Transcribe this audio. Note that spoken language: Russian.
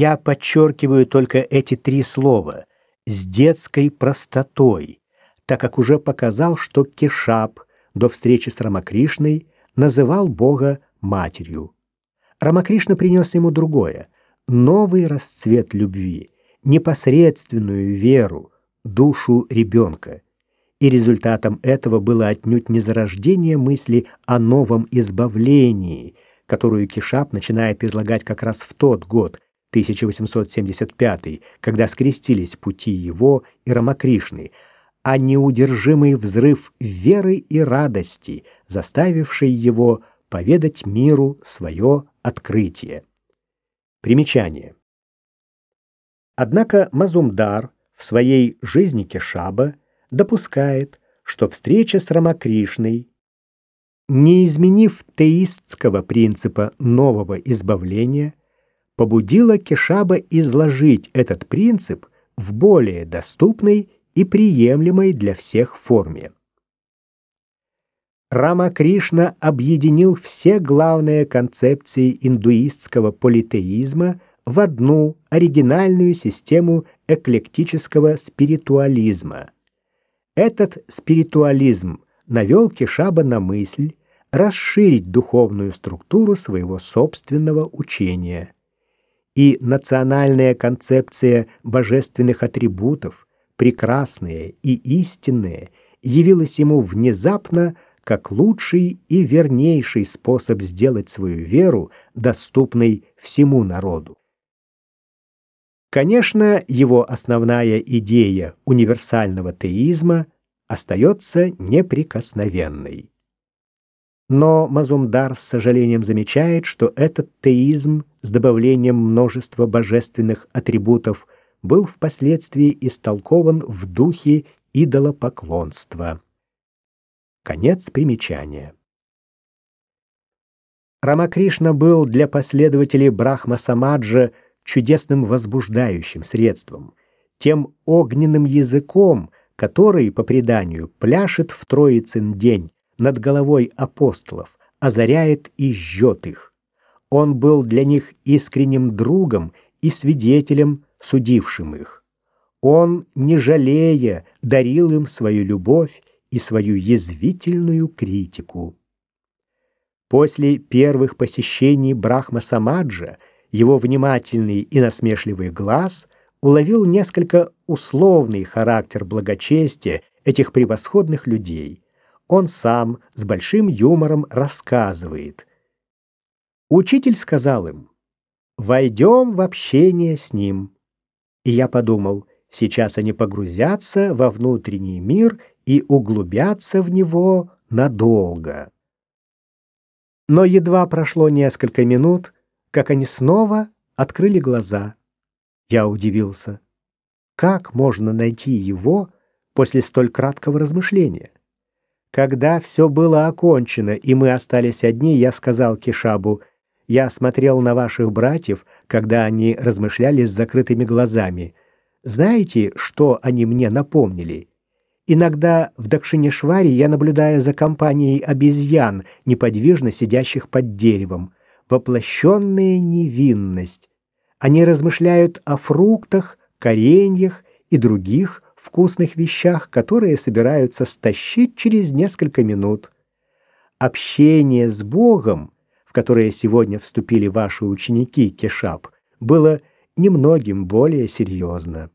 Я подчеркиваю только эти три слова с детской простотой, так как уже показал, что Кешап до встречи с Рамакришной называл Бога матерью. Рамакришна принес ему другое — новый расцвет любви, непосредственную веру, душу ребенка. И результатом этого было отнюдь не зарождение мысли о новом избавлении, которую Кишап начинает излагать как раз в тот год, 1875, когда скрестились пути его и Рамакришны, а неудержимый взрыв веры и радости, заставивший его поведать миру свое открытие. Примечание. Однако Мазумдар в своей жизни Кешаба допускает, что встреча с Рамакришной, не изменив теистского принципа нового избавления, побудила Кешаба изложить этот принцип в более доступной и приемлемой для всех форме. Рамакришна объединил все главные концепции индуистского политеизма в одну оригинальную систему эклектического спиритуализма. Этот спиритуализм навел Кешаба на мысль расширить духовную структуру своего собственного учения. И национальная концепция божественных атрибутов, прекрасная и истинная, явилась ему внезапно как лучший и вернейший способ сделать свою веру доступной всему народу. Конечно, его основная идея универсального теизма остается неприкосновенной. Но Мазумдар с сожалением замечает, что этот теизм с добавлением множества божественных атрибутов был впоследствии истолкован в духе идолопоклонства. Конец примечания. Рамакришна был для последователей Брахма Самаджа чудесным возбуждающим средством, тем огненным языком, который, по преданию, пляшет в Троицын день над головой апостолов, озаряет и жжет их. Он был для них искренним другом и свидетелем, судившим их. Он, не жалея, дарил им свою любовь и свою язвительную критику. После первых посещений Брахма Самаджа его внимательный и насмешливый глаз уловил несколько условный характер благочестия этих превосходных людей. Он сам с большим юмором рассказывает. Учитель сказал им, «Войдем в общение с ним». И я подумал, сейчас они погрузятся во внутренний мир и углубятся в него надолго. Но едва прошло несколько минут, как они снова открыли глаза. Я удивился. Как можно найти его после столь краткого размышления? Когда все было окончено, и мы остались одни, я сказал Кишабу, «Я смотрел на ваших братьев, когда они размышляли с закрытыми глазами. Знаете, что они мне напомнили?» Иногда в Дакшинешваре я наблюдаю за компанией обезьян, неподвижно сидящих под деревом воплощенная невинность. Они размышляют о фруктах, кореньях и других вкусных вещах, которые собираются стащить через несколько минут. Общение с Богом, в которое сегодня вступили ваши ученики Кешап, было немногим более серьезно.